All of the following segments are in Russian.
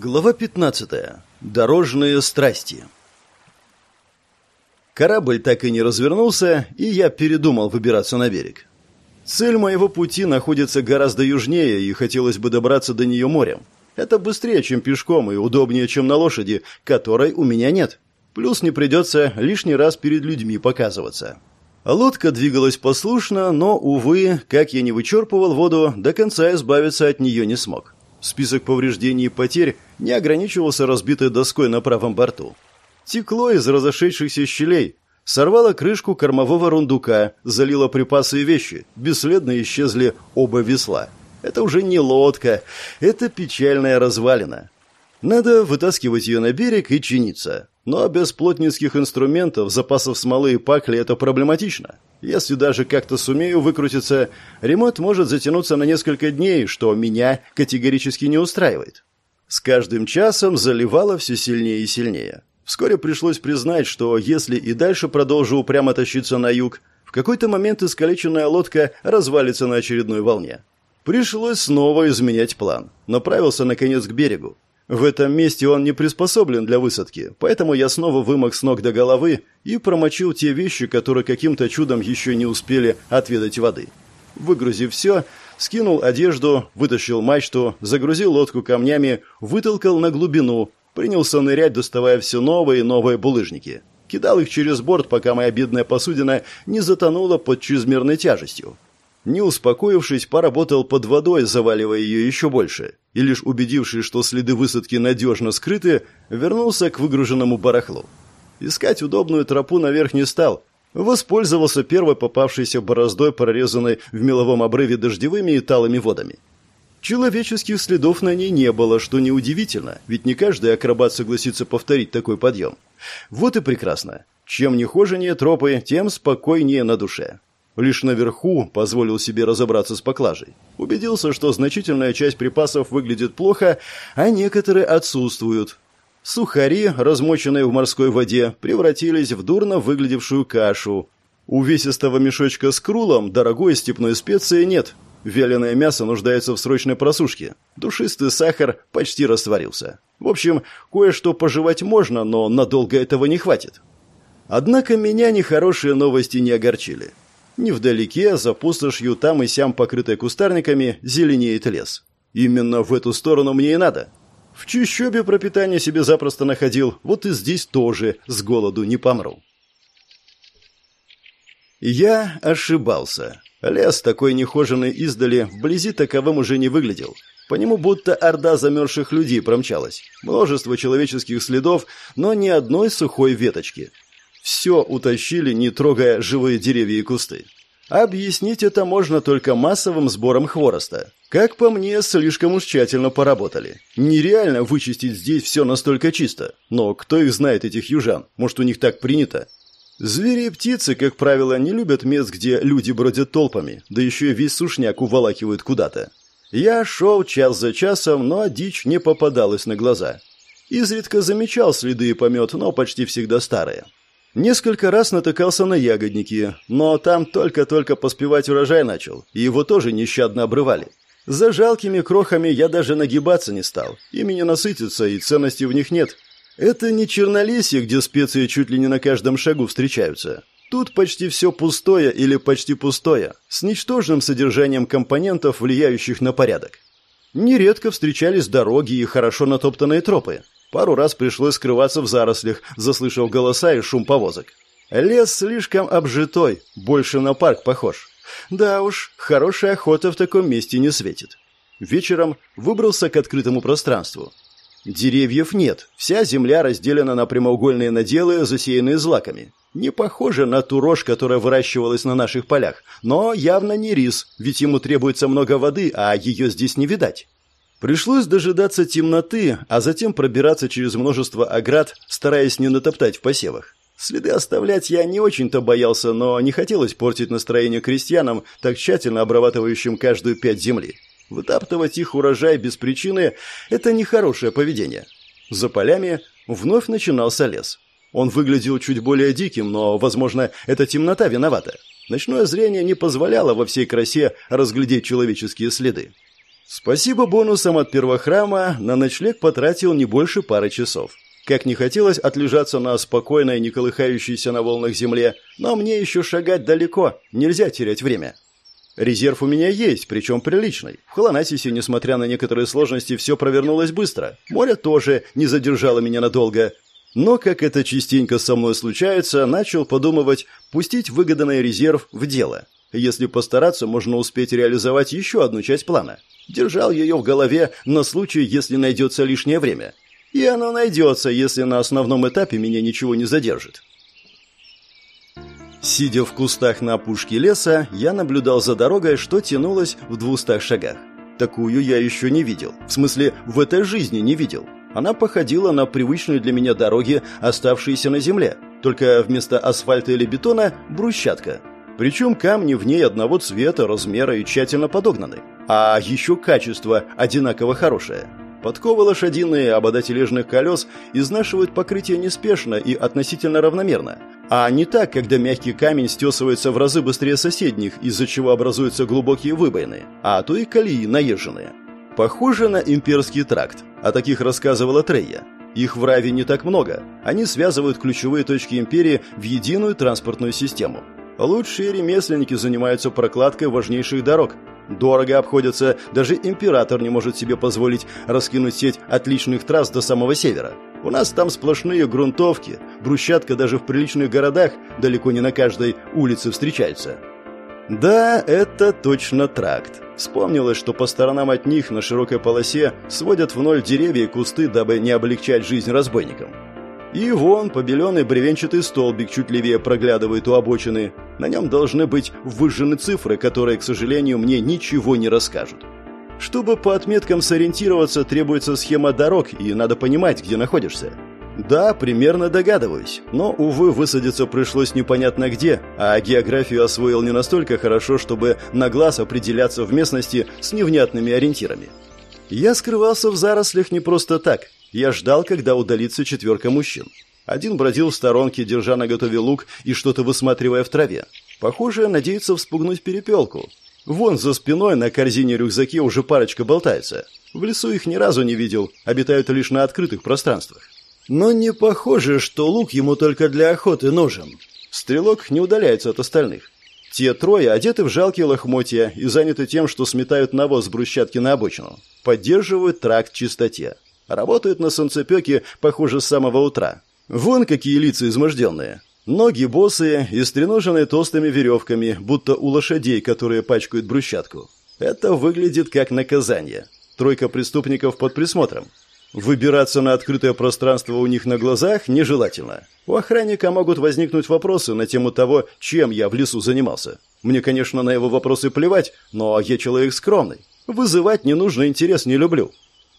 Глава 15. Дорожные страсти. Корабль так и не развернулся, и я передумал выбираться на берег. Цель моего пути находится гораздо южнее, и хотелось бы добраться до нее морем. Это быстрее, чем пешком, и удобнее, чем на лошади, которой у меня нет. Плюс не придется лишний раз перед людьми показываться. Лодка двигалась послушно, но, увы, как я не вычерпывал воду, до конца избавиться от нее не смог. Список повреждений и потерь не ограничивался разбитой доской на правом борту. Текло из разошедшихся щелей, сорвало крышку кормового рундука, залило припасы и вещи, бесследно исчезли оба весла. Это уже не лодка, это печальная развалина. Надо вытаскивать ее на берег и чиниться. Но без плотницких инструментов, запасов смолы и пакли это проблематично. Если даже как-то сумею выкрутиться, ремонт может затянуться на несколько дней, что меня категорически не устраивает. С каждым часом заливало все сильнее и сильнее. Вскоре пришлось признать, что если и дальше продолжу упрямо тащиться на юг, в какой-то момент искалеченная лодка развалится на очередной волне. Пришлось снова изменять план. Направился, наконец, к берегу. В этом месте он не приспособлен для высадки, поэтому я снова вымок с ног до головы и промочил те вещи, которые каким-то чудом еще не успели отведать воды. Выгрузив все, скинул одежду, вытащил мачту, загрузил лодку камнями, вытолкал на глубину, принялся нырять, доставая все новые и новые булыжники. Кидал их через борт, пока моя бедная посудина не затонула под чрезмерной тяжестью. Не успокоившись, поработал под водой, заваливая ее еще больше, и лишь убедившись, что следы высадки надежно скрыты, вернулся к выгруженному барахлу. Искать удобную тропу наверх не стал. Воспользовался первой попавшейся бороздой, прорезанной в меловом обрыве дождевыми и талыми водами. Человеческих следов на ней не было, что неудивительно, ведь не каждый акробат согласится повторить такой подъем. Вот и прекрасно. Чем нехоженнее тропы, тем спокойнее на душе. Лишь наверху позволил себе разобраться с поклажей. Убедился, что значительная часть припасов выглядит плохо, а некоторые отсутствуют. Сухари, размоченные в морской воде, превратились в дурно выглядевшую кашу. Увесистого мешочка с крулом дорогой степной специи нет. Вяленое мясо нуждается в срочной просушке. Душистый сахар почти растворился. В общем, кое-что пожевать можно, но надолго этого не хватит. Однако меня нехорошие новости не огорчили. Невдалеке, за пустошью, там и сям покрытой кустарниками, зеленеет лес. Именно в эту сторону мне и надо. В чищобе пропитание себе запросто находил, вот и здесь тоже с голоду не помру. Я ошибался. Лес, такой нехоженный издали, вблизи таковым уже не выглядел. По нему будто орда замерзших людей промчалась. Множество человеческих следов, но ни одной сухой веточки. Все утащили, не трогая живые деревья и кусты. Объяснить это можно только массовым сбором хвороста. Как по мне, слишком уж тщательно поработали. Нереально вычистить здесь все настолько чисто. Но кто их знает, этих южан? Может, у них так принято? Звери и птицы, как правило, не любят мест, где люди бродят толпами, да еще и весь сушняк уволакивают куда-то. Я шел час за часом, но дичь не попадалась на глаза. Изредка замечал следы и помет, но почти всегда старые. Несколько раз натыкался на ягодники, но там только-только поспевать урожай начал, и его тоже нещадно обрывали. За жалкими крохами я даже нагибаться не стал. Ими не насытиться, и ценности в них нет. Это не чернолесье, где специи чуть ли не на каждом шагу встречаются. Тут почти все пустое или почти пустое, с ничтожным содержанием компонентов, влияющих на порядок. Нередко встречались дороги и хорошо натоптанные тропы. Пару раз пришлось скрываться в зарослях, заслышав голоса и шум повозок. Лес слишком обжитой, больше на парк похож. Да уж, хорошая охота в таком месте не светит. Вечером выбрался к открытому пространству. Деревьев нет, вся земля разделена на прямоугольные наделы, засеянные злаками. Не похоже на ту рожь, которая выращивалась на наших полях, но явно не рис, ведь ему требуется много воды, а ее здесь не видать. Пришлось дожидаться темноты, а затем пробираться через множество оград, стараясь не натоптать в посевах. Следы оставлять я не очень-то боялся, но не хотелось портить настроение крестьянам, так тщательно обрабатывающим каждую пять земли. Вытаптывать их урожай без причины – это нехорошее поведение. За полями вновь начинался лес. Он выглядел чуть более диким, но, возможно, эта темнота виновата. Ночное зрение не позволяло во всей красе разглядеть человеческие следы. Спасибо бонусам от первохрама, на ночлег потратил не больше пары часов. Как не хотелось отлежаться на спокойной, не колыхающейся на волнах земле, но мне еще шагать далеко, нельзя терять время. Резерв у меня есть, причем приличный. В Холонасисе, несмотря на некоторые сложности, все провернулось быстро. Море тоже не задержало меня надолго. Но, как это частенько со мной случается, начал подумывать пустить выгоданный резерв в дело. Если постараться, можно успеть реализовать еще одну часть плана. Держал ее в голове на случай, если найдется лишнее время. И оно найдется, если на основном этапе меня ничего не задержит. Сидя в кустах на опушке леса, я наблюдал за дорогой, что тянулось в двухстах шагах. Такую я еще не видел. В смысле, в этой жизни не видел. Она походила на привычные для меня дороги, оставшиеся на земле. Только вместо асфальта или бетона – брусчатка. Причем камни в ней одного цвета, размера и тщательно подогнаны. А еще качество одинаково хорошее. Подковы лошадиные, ободатележных колес изнашивают покрытие неспешно и относительно равномерно, а не так, когда мягкий камень стесывается в разы быстрее соседних, из-за чего образуются глубокие выбоины, а то и колеи наезженные. Похоже на имперский тракт, о таких рассказывала Трейя. Их в Раве не так много, они связывают ключевые точки империи в единую транспортную систему. Лучшие ремесленники занимаются прокладкой важнейших дорог, Дорого обходятся, даже император не может себе позволить раскинуть сеть отличных трасс до самого севера. У нас там сплошные грунтовки, брусчатка даже в приличных городах далеко не на каждой улице встречается. Да, это точно тракт. Вспомнилось, что по сторонам от них на широкой полосе сводят в ноль деревья и кусты, дабы не облегчать жизнь разбойникам. И вон побеленный бревенчатый столбик чуть левее проглядывает у обочины. На нем должны быть выжжены цифры, которые, к сожалению, мне ничего не расскажут. Чтобы по отметкам сориентироваться, требуется схема дорог, и надо понимать, где находишься. Да, примерно догадываюсь, но, увы, высадиться пришлось непонятно где, а географию освоил не настолько хорошо, чтобы на глаз определяться в местности с невнятными ориентирами. Я скрывался в зарослях не просто так – я ждал, когда удалится четверка мужчин. Один бродил в сторонке, держа на готове лук и что-то высматривая в траве. Похоже, надеется вспугнуть перепелку. Вон за спиной на корзине-рюкзаке уже парочка болтается. В лесу их ни разу не видел, обитают лишь на открытых пространствах. Но не похоже, что лук ему только для охоты нужен. Стрелок не удаляется от остальных. Те трое одеты в жалкие лохмотья и заняты тем, что сметают навоз с брусчатки на обочину. Поддерживают тракт чистоте. Работают на солнцепеке, похоже, с самого утра. Вон какие лица изможденные. Ноги босые и стреножены толстыми веревками, будто у лошадей, которые пачкают брусчатку. Это выглядит как наказание. Тройка преступников под присмотром. Выбираться на открытое пространство у них на глазах нежелательно. У охранника могут возникнуть вопросы на тему того, чем я в лесу занимался. Мне, конечно, на его вопросы плевать, но я человек скромный. Вызывать ненужный интерес не люблю.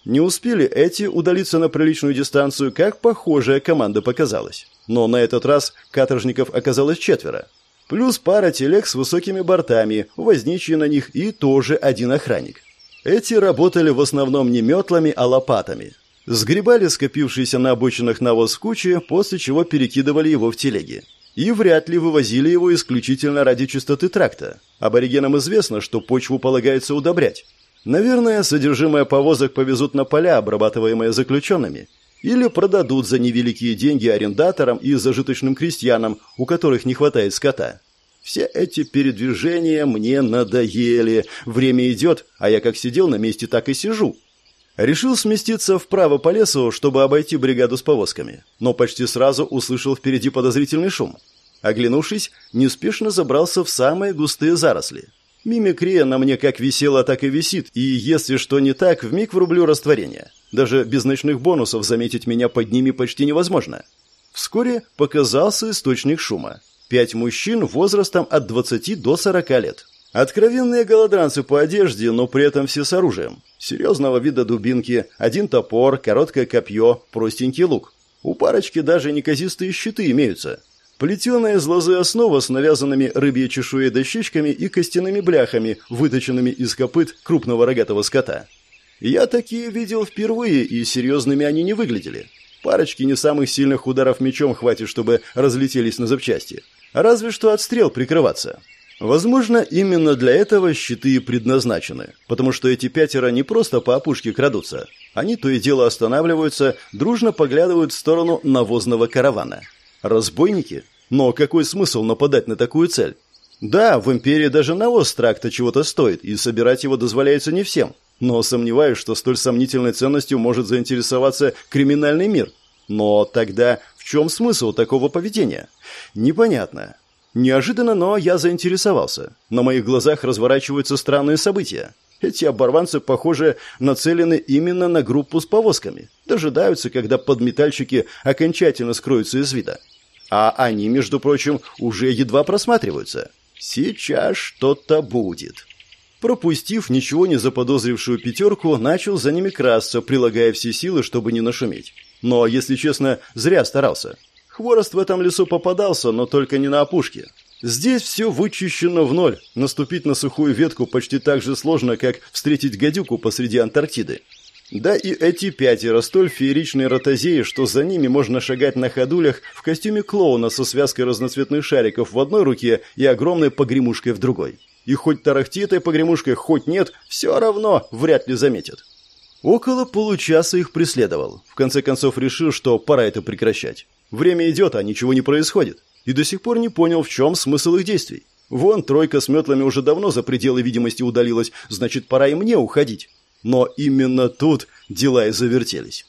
Не успели эти удалиться на приличную дистанцию, как похожая команда показалась. Но на этот раз каторжников оказалось четверо. Плюс пара телег с высокими бортами, возничий на них и тоже один охранник. Эти работали в основном не метлами, а лопатами. Сгребали скопившийся на обочинах навоз в куче, после чего перекидывали его в телеги. И вряд ли вывозили его исключительно ради чистоты тракта. Аборигенам известно, что почву полагается удобрять. Наверное, содержимое повозок повезут на поля, обрабатываемые заключенными, или продадут за невеликие деньги арендаторам и зажиточным крестьянам, у которых не хватает скота. Все эти передвижения мне надоели. Время идет, а я как сидел на месте, так и сижу. Решил сместиться вправо по лесу, чтобы обойти бригаду с повозками, но почти сразу услышал впереди подозрительный шум. Оглянувшись, неспешно забрался в самые густые заросли. Мимикрия на мне как висела, так и висит, и если что не так, вмиг врублю растворение. Даже без ночных бонусов заметить меня под ними почти невозможно. Вскоре показался источник шума. Пять мужчин возрастом от 20 до 40 лет. Откровенные голодранцы по одежде, но при этом все с оружием. Серьезного вида дубинки, один топор, короткое копье, простенький лук. У парочки даже неказистые щиты имеются. Плетеная из лозы основа с навязанными рыбьей чешуей дощечками и костяными бляхами, выточенными из копыт крупного рогатого скота. Я такие видел впервые, и серьезными они не выглядели. Парочки не самых сильных ударов мечом хватит, чтобы разлетелись на запчасти. Разве что от стрел прикрываться. Возможно, именно для этого щиты предназначены, потому что эти пятеро не просто по опушке крадутся. Они то и дело останавливаются, дружно поглядывают в сторону навозного каравана. Разбойники? Но какой смысл нападать на такую цель? Да, в империи даже навоз тракта чего-то стоит, и собирать его дозволяется не всем. Но сомневаюсь, что столь сомнительной ценностью может заинтересоваться криминальный мир. Но тогда в чем смысл такого поведения? Непонятно. Неожиданно, но я заинтересовался. На моих глазах разворачиваются странные события. Эти оборванцы, похоже, нацелены именно на группу с повозками. Дожидаются, когда подметальщики окончательно скроются из вида. А они, между прочим, уже едва просматриваются. Сейчас что-то будет. Пропустив ничего не заподозрившую пятерку, начал за ними красться, прилагая все силы, чтобы не нашуметь. Но, если честно, зря старался. Хворост в этом лесу попадался, но только не на опушке. Здесь все вычищено в ноль. Наступить на сухую ветку почти так же сложно, как встретить гадюку посреди Антарктиды. Да и эти пятеро столь фееричные ротозеи, что за ними можно шагать на ходулях в костюме клоуна со связкой разноцветных шариков в одной руке и огромной погремушкой в другой. И хоть тарахти этой погремушкой, хоть нет, все равно вряд ли заметят. Около получаса их преследовал. В конце концов решил, что пора это прекращать. Время идет, а ничего не происходит. И до сих пор не понял, в чем смысл их действий. Вон тройка с метлами уже давно за пределы видимости удалилась, значит, пора и мне уходить. Но именно тут дела и завертелись.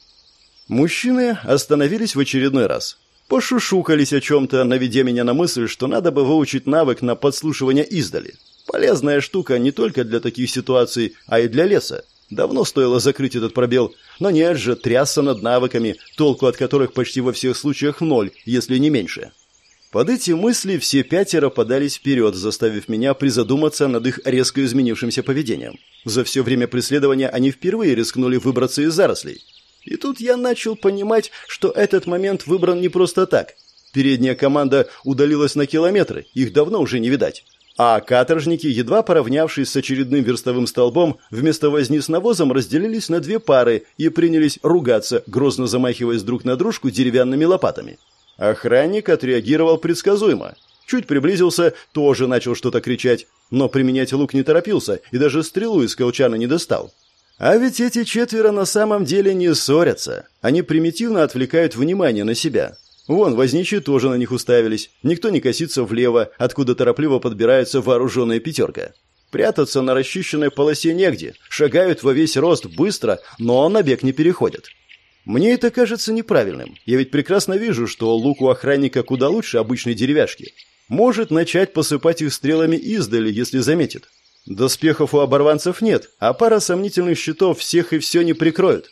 Мужчины остановились в очередной раз. Пошушукались о чем-то, наведя меня на мысль, что надо бы выучить навык на подслушивание издали. Полезная штука не только для таких ситуаций, а и для леса. Давно стоило закрыть этот пробел, но нет же, трясся над навыками, толку от которых почти во всех случаях ноль, если не меньше. Под эти мысли все пятеро подались вперед, заставив меня призадуматься над их резко изменившимся поведением. За все время преследования они впервые рискнули выбраться из зарослей. И тут я начал понимать, что этот момент выбран не просто так. Передняя команда удалилась на километры, их давно уже не видать. А каторжники, едва поравнявшись с очередным верстовым столбом, вместо возни с навозом разделились на две пары и принялись ругаться, грозно замахиваясь друг на дружку деревянными лопатами. Охранник отреагировал предсказуемо. Чуть приблизился, тоже начал что-то кричать, но применять лук не торопился и даже стрелу из колчана не достал. А ведь эти четверо на самом деле не ссорятся. Они примитивно отвлекают внимание на себя. Вон, возничие тоже на них уставились. Никто не косится влево, откуда торопливо подбирается вооруженная пятерка. Прятаться на расчищенной полосе негде. Шагают во весь рост быстро, но на бег не переходят. Мне это кажется неправильным. Я ведь прекрасно вижу, что лук у охранника куда лучше обычной деревяшки. Может начать посыпать их стрелами издали, если заметит. Доспехов у оборванцев нет, а пара сомнительных щитов всех и все не прикроют.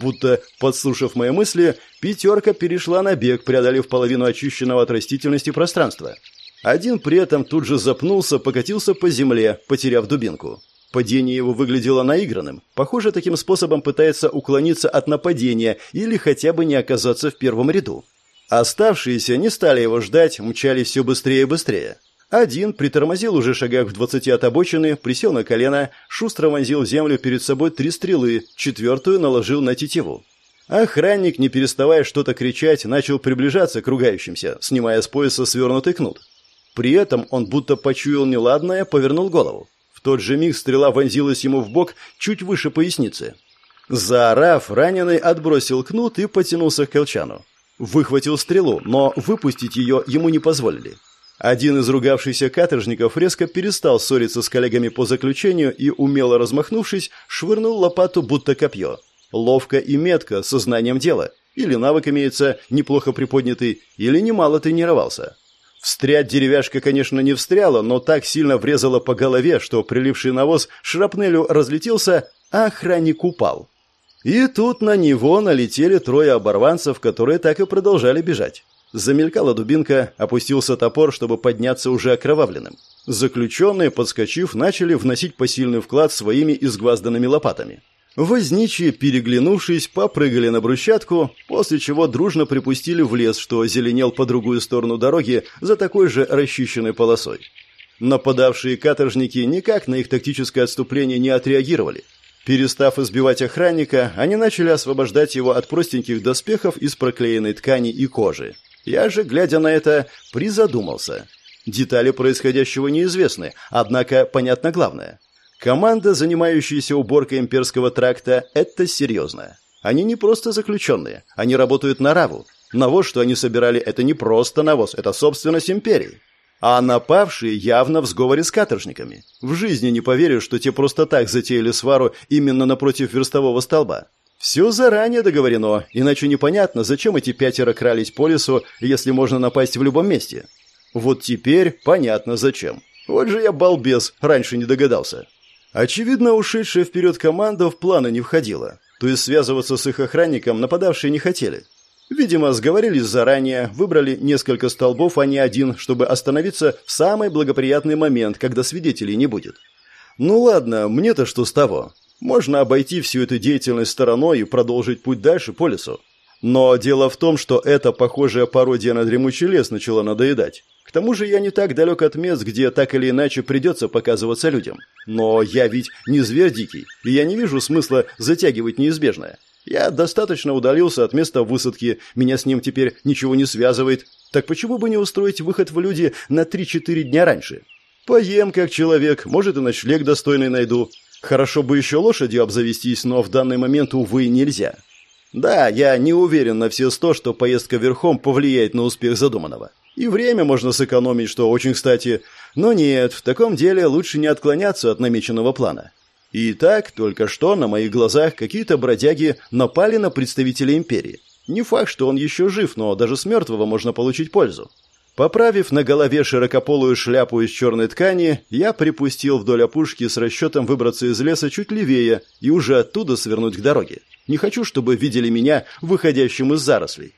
Будто, подслушав мои мысли, пятерка перешла на бег, преодолев половину очищенного от растительности пространства. Один при этом тут же запнулся, покатился по земле, потеряв дубинку. Падение его выглядело наигранным. Похоже, таким способом пытается уклониться от нападения или хотя бы не оказаться в первом ряду. Оставшиеся не стали его ждать, мчались все быстрее и быстрее. Один притормозил уже шагах в двадцати от обочины, присел на колено, шустро вонзил в землю перед собой три стрелы, четвертую наложил на тетиву. Охранник, не переставая что-то кричать, начал приближаться к ругающимся, снимая с пояса свернутый кнут. При этом он будто почуял неладное, повернул голову. Тот же миг стрела вонзилась ему в бок чуть выше поясницы. Заорав, раненый отбросил кнут и потянулся к колчану. Выхватил стрелу, но выпустить ее ему не позволили. Один из ругавшихся каторжников резко перестал ссориться с коллегами по заключению и, умело размахнувшись, швырнул лопату будто копье. Ловко и метко, со знанием дела. Или навык имеется неплохо приподнятый, или немало тренировался. Встрять деревяшка, конечно, не встряла, но так сильно врезала по голове, что приливший навоз шрапнелю разлетелся, а охранник упал. И тут на него налетели трое оборванцев, которые так и продолжали бежать. Замелькала дубинка, опустился топор, чтобы подняться уже окровавленным. Заключенные, подскочив, начали вносить посильный вклад своими изгвазданными лопатами. Возничие, переглянувшись, попрыгали на брусчатку, после чего дружно припустили в лес, что зеленел по другую сторону дороги за такой же расчищенной полосой. Нападавшие каторжники никак на их тактическое отступление не отреагировали. Перестав избивать охранника, они начали освобождать его от простеньких доспехов из проклеенной ткани и кожи. Я же, глядя на это, призадумался. Детали происходящего неизвестны, однако понятно главное. Команда, занимающаяся уборкой имперского тракта, это серьезно. Они не просто заключенные, они работают на Раву. Навоз, что они собирали, это не просто навоз, это собственность империи. А напавшие явно в сговоре с каторжниками. В жизни не поверю, что те просто так затеяли свару именно напротив верстового столба. Все заранее договорено, иначе непонятно, зачем эти пятеро крались по лесу, если можно напасть в любом месте. Вот теперь понятно зачем. Вот же я балбес, раньше не догадался. Очевидно, ушедшая вперед команда в планы не входила. То есть связываться с их охранником нападавшие не хотели. Видимо, сговорились заранее, выбрали несколько столбов, а не один, чтобы остановиться в самый благоприятный момент, когда свидетелей не будет. Ну ладно, мне-то что с того? Можно обойти всю эту деятельность стороной и продолжить путь дальше по лесу. Но дело в том, что эта похожая пародия на дремучий лес начала надоедать. К тому же я не так далек от мест, где так или иначе придется показываться людям. Но я ведь не зверь дикий, и я не вижу смысла затягивать неизбежное. Я достаточно удалился от места высадки, меня с ним теперь ничего не связывает. Так почему бы не устроить выход в люди на 3-4 дня раньше? Поем как человек, может и ночлег достойный найду. Хорошо бы еще лошадью обзавестись, но в данный момент, увы, нельзя. Да, я не уверен на все сто, что поездка верхом повлияет на успех задуманного. И время можно сэкономить, что очень кстати. Но нет, в таком деле лучше не отклоняться от намеченного плана. И так, только что на моих глазах какие-то бродяги напали на представителя империи. Не факт, что он еще жив, но даже с мертвого можно получить пользу. Поправив на голове широкополую шляпу из черной ткани, я припустил вдоль опушки с расчетом выбраться из леса чуть левее и уже оттуда свернуть к дороге. Не хочу, чтобы видели меня выходящим из зарослей.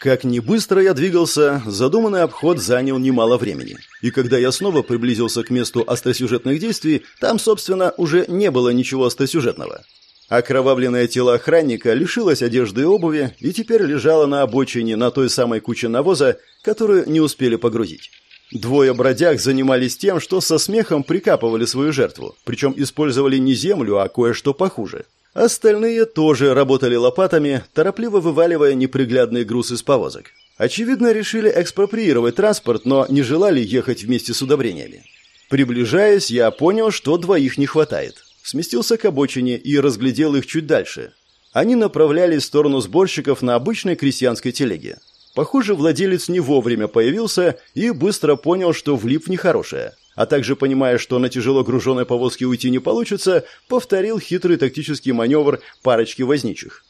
Как ни быстро я двигался, задуманный обход занял немало времени. И когда я снова приблизился к месту остросюжетных действий, там, собственно, уже не было ничего остросюжетного. Окровавленное тело охранника лишилось одежды и обуви и теперь лежало на обочине на той самой куче навоза, которую не успели погрузить. Двое бродяг занимались тем, что со смехом прикапывали свою жертву, причем использовали не землю, а кое-что похуже. Остальные тоже работали лопатами, торопливо вываливая неприглядный груз из повозок. Очевидно, решили экспроприировать транспорт, но не желали ехать вместе с удобрениями. Приближаясь, я понял, что двоих не хватает. Сместился к обочине и разглядел их чуть дальше. Они направлялись в сторону сборщиков на обычной крестьянской телеге. Похоже, владелец не вовремя появился и быстро понял, что влип в нехорошее а также понимая, что на тяжело груженной повозке уйти не получится, повторил хитрый тактический маневр парочки возничих.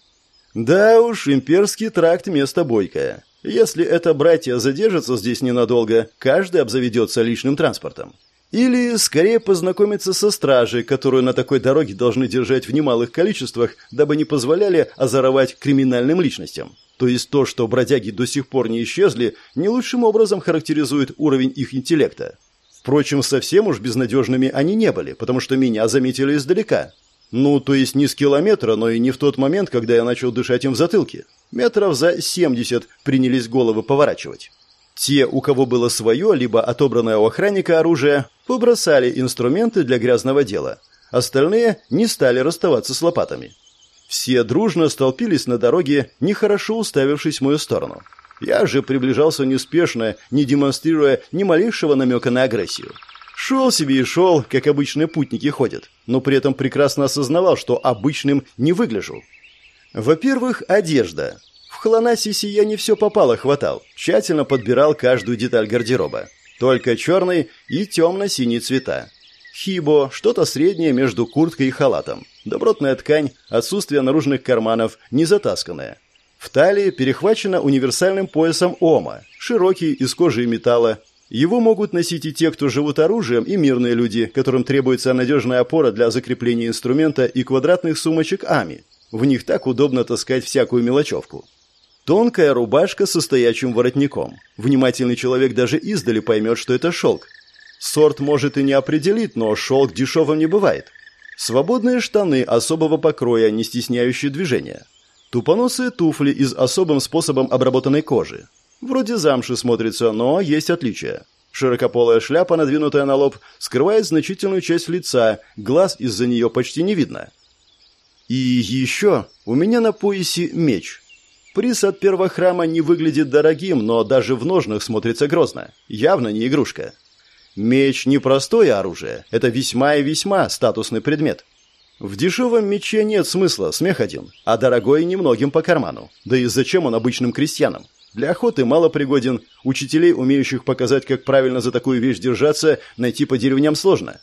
Да уж, имперский тракт – место бойкое. Если это братья задержатся здесь ненадолго, каждый обзаведется личным транспортом. Или, скорее, познакомиться со стражей, которую на такой дороге должны держать в немалых количествах, дабы не позволяли озоровать криминальным личностям. То есть то, что бродяги до сих пор не исчезли, не лучшим образом характеризует уровень их интеллекта. Впрочем, совсем уж безнадежными они не были, потому что меня заметили издалека. Ну, то есть не с километра, но и не в тот момент, когда я начал дышать им в затылке. Метров за семьдесят принялись головы поворачивать. Те, у кого было свое, либо отобранное у охранника оружие, побросали инструменты для грязного дела. Остальные не стали расставаться с лопатами. Все дружно столпились на дороге, нехорошо уставившись в мою сторону. Я же приближался неспешно, не демонстрируя ни малейшего намека на агрессию. Шел себе и шел, как обычные путники ходят, но при этом прекрасно осознавал, что обычным не выгляжу. Во-первых, одежда. В Холонасисе я не все попало хватал, тщательно подбирал каждую деталь гардероба. Только черный и темно-синий цвета. Хибо, что-то среднее между курткой и халатом. Добротная ткань, отсутствие наружных карманов, не затасканная. В талии перехвачена универсальным поясом ома, широкий, из кожи и металла. Его могут носить и те, кто живут оружием, и мирные люди, которым требуется надежная опора для закрепления инструмента и квадратных сумочек ами. В них так удобно таскать всякую мелочевку. Тонкая рубашка со стоячим воротником. Внимательный человек даже издали поймет, что это шелк. Сорт может и не определить, но шелк дешевым не бывает. Свободные штаны особого покроя, не стесняющие движения. Тупоносые туфли из особым способом обработанной кожи. Вроде замши смотрится, но есть отличия. Широкополая шляпа, надвинутая на лоб, скрывает значительную часть лица, глаз из-за нее почти не видно. И еще у меня на поясе меч. Приз от первого храма не выглядит дорогим, но даже в ножнах смотрится грозно. Явно не игрушка. Меч – не простое оружие, это весьма и весьма статусный предмет. В дешевом мече нет смысла, смех один, а дорогой немногим по карману. Да и зачем он обычным крестьянам? Для охоты мало пригоден, учителей, умеющих показать, как правильно за такую вещь держаться, найти по деревням сложно.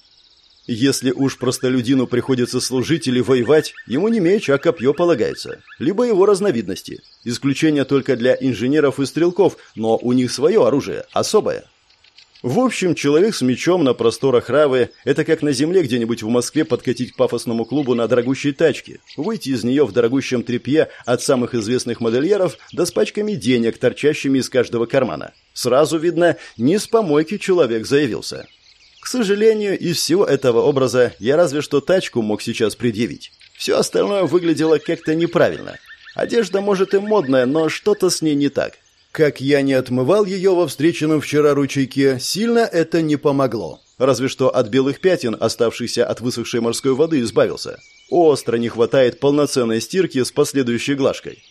Если уж простолюдину приходится служить или воевать, ему не меч, а копье полагается, либо его разновидности. Исключение только для инженеров и стрелков, но у них свое оружие, особое. В общем, человек с мечом на просторах Равы – это как на земле где-нибудь в Москве подкатить к пафосному клубу на дорогущей тачке, выйти из нее в дорогущем тряпье от самых известных модельеров да с пачками денег, торчащими из каждого кармана. Сразу видно, не с помойки человек заявился. К сожалению, из всего этого образа я разве что тачку мог сейчас предъявить. Все остальное выглядело как-то неправильно. Одежда, может, и модная, но что-то с ней не так. Как я не отмывал ее во встреченном вчера ручейке, сильно это не помогло. Разве что от белых пятен, оставшихся от высохшей морской воды, избавился. Остро не хватает полноценной стирки с последующей глажкой.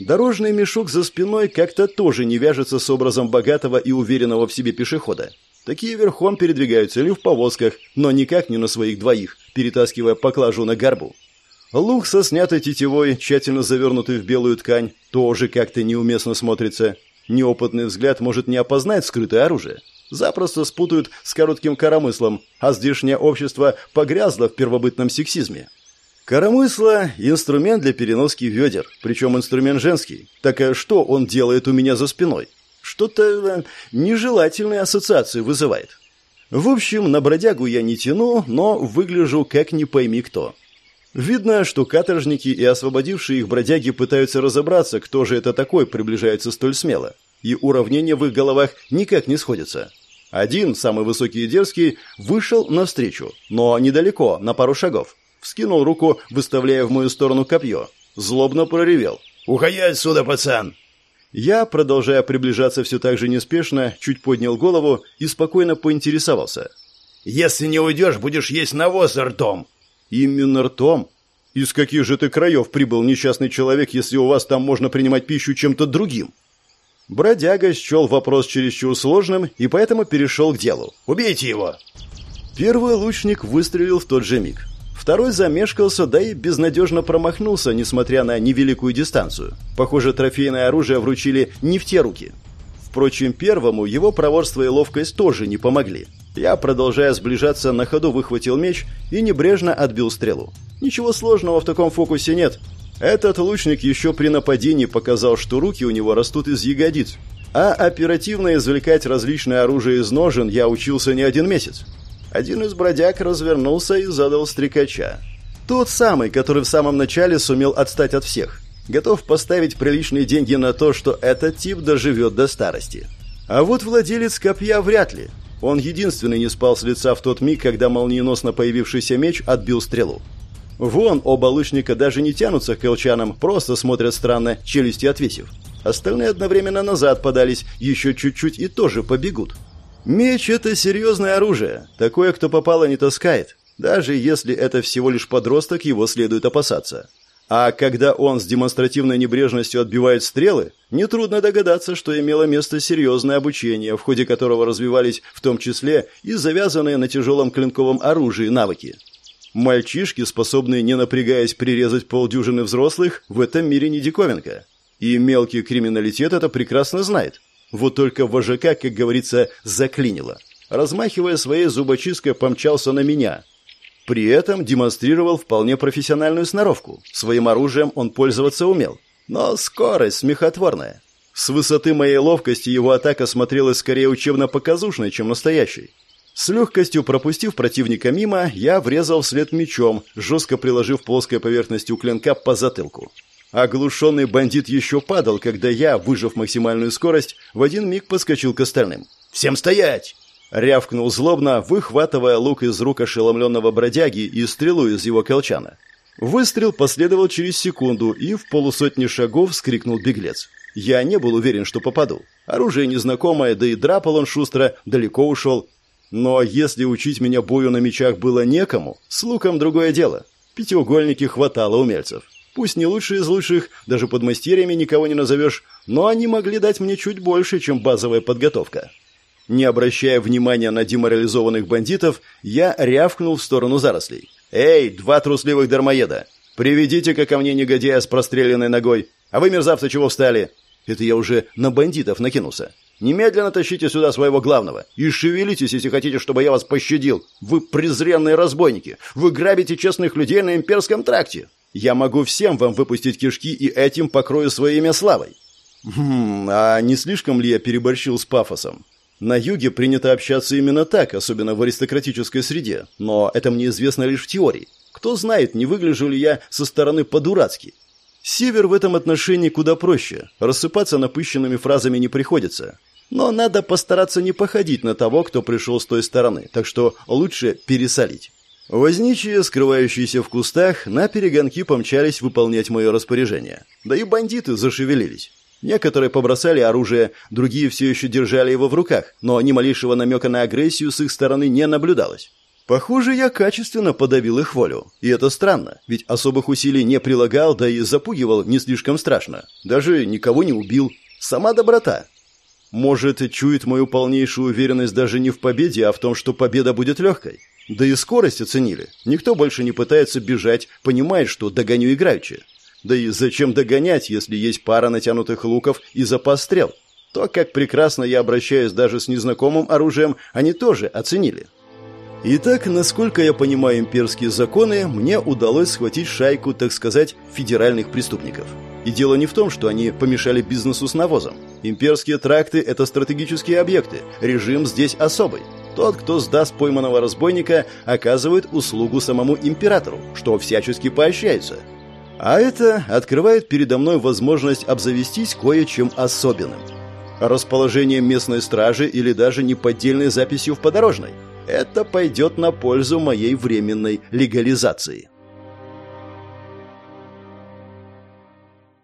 Дорожный мешок за спиной как-то тоже не вяжется с образом богатого и уверенного в себе пешехода. Такие верхом передвигаются или в повозках, но никак не на своих двоих, перетаскивая поклажу на горбу. Лук со снятой тетивой, тщательно завернутый в белую ткань, тоже как-то неуместно смотрится. Неопытный взгляд может не опознать скрытое оружие. Запросто спутают с коротким коромыслом, а здешнее общество погрязло в первобытном сексизме. Коромысло – инструмент для переноски ведер, причем инструмент женский. Так а что он делает у меня за спиной? Что-то э, нежелательные ассоциации вызывает. В общем, на бродягу я не тяну, но выгляжу как не пойми кто. Видно, что каторжники и освободившие их бродяги пытаются разобраться, кто же это такой приближается столь смело. И уравнения в их головах никак не сходятся. Один, самый высокий и дерзкий, вышел навстречу, но недалеко, на пару шагов. Вскинул руку, выставляя в мою сторону копье. Злобно проревел. «Уходи отсюда, пацан!» Я, продолжая приближаться все так же неспешно, чуть поднял голову и спокойно поинтересовался. «Если не уйдешь, будешь есть навоз ртом!» «Именно ртом? Из каких же ты краев прибыл несчастный человек, если у вас там можно принимать пищу чем-то другим?» Бродяга счел вопрос чересчур сложным и поэтому перешел к делу. «Убейте его!» Первый лучник выстрелил в тот же миг. Второй замешкался, да и безнадежно промахнулся, несмотря на невеликую дистанцию. Похоже, трофейное оружие вручили не в те руки. Впрочем, первому его проворство и ловкость тоже не помогли. Я, продолжая сближаться, на ходу выхватил меч и небрежно отбил стрелу. Ничего сложного в таком фокусе нет. Этот лучник еще при нападении показал, что руки у него растут из ягодиц. А оперативно извлекать различное оружие из ножен я учился не один месяц. Один из бродяг развернулся и задал стрекача. Тот самый, который в самом начале сумел отстать от всех. Готов поставить приличные деньги на то, что этот тип доживет до старости. А вот владелец копья вряд ли. Он единственный не спал с лица в тот миг, когда молниеносно появившийся меч отбил стрелу. Вон оба лучника даже не тянутся к колчанам, просто смотрят странно, челюсти отвесив. Остальные одновременно назад подались, еще чуть-чуть и тоже побегут. Меч — это серьезное оружие. Такое, кто попало, не таскает. Даже если это всего лишь подросток, его следует опасаться. А когда он с демонстративной небрежностью отбивает стрелы, нетрудно догадаться, что имело место серьезное обучение, в ходе которого развивались в том числе и завязанные на тяжелом клинковом оружии навыки. Мальчишки, способные, не напрягаясь, прирезать полдюжины взрослых, в этом мире не диковинка. И мелкий криминалитет это прекрасно знает. Вот только вожака, как говорится, заклинило. Размахивая своей зубочисткой, помчался на меня – при этом демонстрировал вполне профессиональную сноровку. Своим оружием он пользоваться умел. Но скорость смехотворная. С высоты моей ловкости его атака смотрелась скорее учебно-показушной, чем настоящей. С легкостью пропустив противника мимо, я врезал вслед мечом, жестко приложив плоской поверхностью клинка по затылку. Оглушенный бандит еще падал, когда я, выжав максимальную скорость, в один миг подскочил к остальным. «Всем стоять!» Рявкнул злобно, выхватывая лук из рук ошеломленного бродяги и стрелу из его колчана. Выстрел последовал через секунду, и в полусотни шагов скрикнул беглец. Я не был уверен, что попаду. Оружие незнакомое, да и драпал он шустро, далеко ушел. Но если учить меня бою на мечах было некому, с луком другое дело. Пятиугольники хватало умельцев. Пусть не лучшие из лучших, даже под мастерьями никого не назовешь, но они могли дать мне чуть больше, чем базовая подготовка. Не обращая внимания на деморализованных бандитов, я рявкнул в сторону зарослей. «Эй, два трусливых дармоеда! Приведите-ка ко мне негодяя с простреленной ногой! А вы, мерзавцы, чего встали?» Это я уже на бандитов накинулся. «Немедленно тащите сюда своего главного и шевелитесь, если хотите, чтобы я вас пощадил! Вы презренные разбойники! Вы грабите честных людей на имперском тракте! Я могу всем вам выпустить кишки и этим покрою свое имя славой!» Хм, а не слишком ли я переборщил с пафосом? На юге принято общаться именно так, особенно в аристократической среде, но это мне известно лишь в теории. Кто знает, не выгляжу ли я со стороны по-дурацки. Север в этом отношении куда проще. Рассыпаться напыщенными фразами не приходится. Но надо постараться не походить на того, кто пришел с той стороны, так что лучше пересолить. Возничие, скрывающиеся в кустах, на перегонки помчались выполнять мое распоряжение. Да и бандиты зашевелились. Некоторые побросали оружие, другие все еще держали его в руках, но ни малейшего намека на агрессию с их стороны не наблюдалось. Похоже, я качественно подавил их волю. И это странно, ведь особых усилий не прилагал, да и запугивал не слишком страшно. Даже никого не убил. Сама доброта. Может, чует мою полнейшую уверенность даже не в победе, а в том, что победа будет легкой. Да и скорость оценили. Никто больше не пытается бежать, понимает, что догоню играючи. Да и зачем догонять, если есть пара натянутых луков и запас стрел? То, как прекрасно я обращаюсь даже с незнакомым оружием, они тоже оценили. Итак, насколько я понимаю имперские законы, мне удалось схватить шайку, так сказать, федеральных преступников. И дело не в том, что они помешали бизнесу с навозом. Имперские тракты – это стратегические объекты, режим здесь особый. Тот, кто сдаст пойманного разбойника, оказывает услугу самому императору, что всячески поощряется – а это открывает передо мной возможность обзавестись кое-чем особенным. Расположением местной стражи или даже неподдельной записью в подорожной. Это пойдет на пользу моей временной легализации.